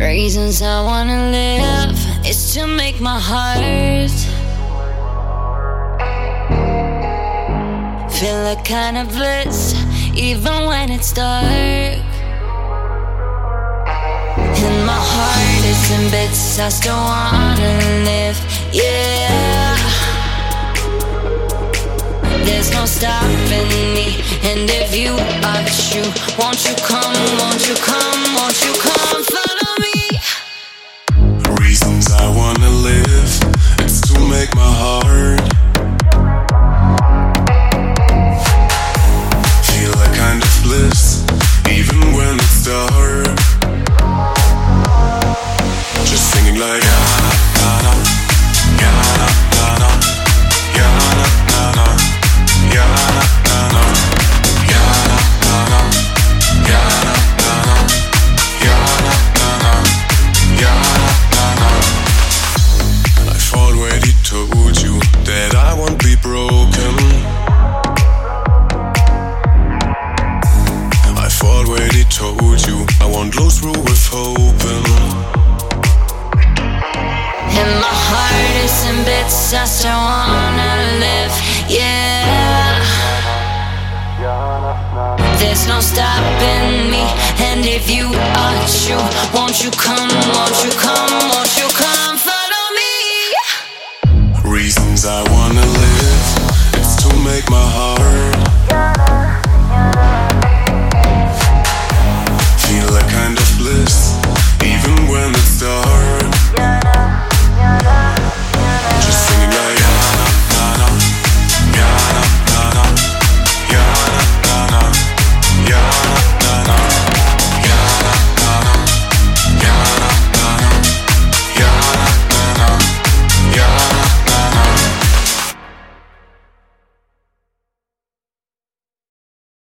Reasons I wanna live is to make my heart feel a kind of bliss, even when it's dark. And my heart is in bits, I still wanna live, yeah. There's no stopping me, and if you are true, won't you bits, I still wanna live, yeah. There's no stopping me, and if you are true, won't you come, won't you come, won't you come, follow me? Reasons I wanna live, it's to make my heart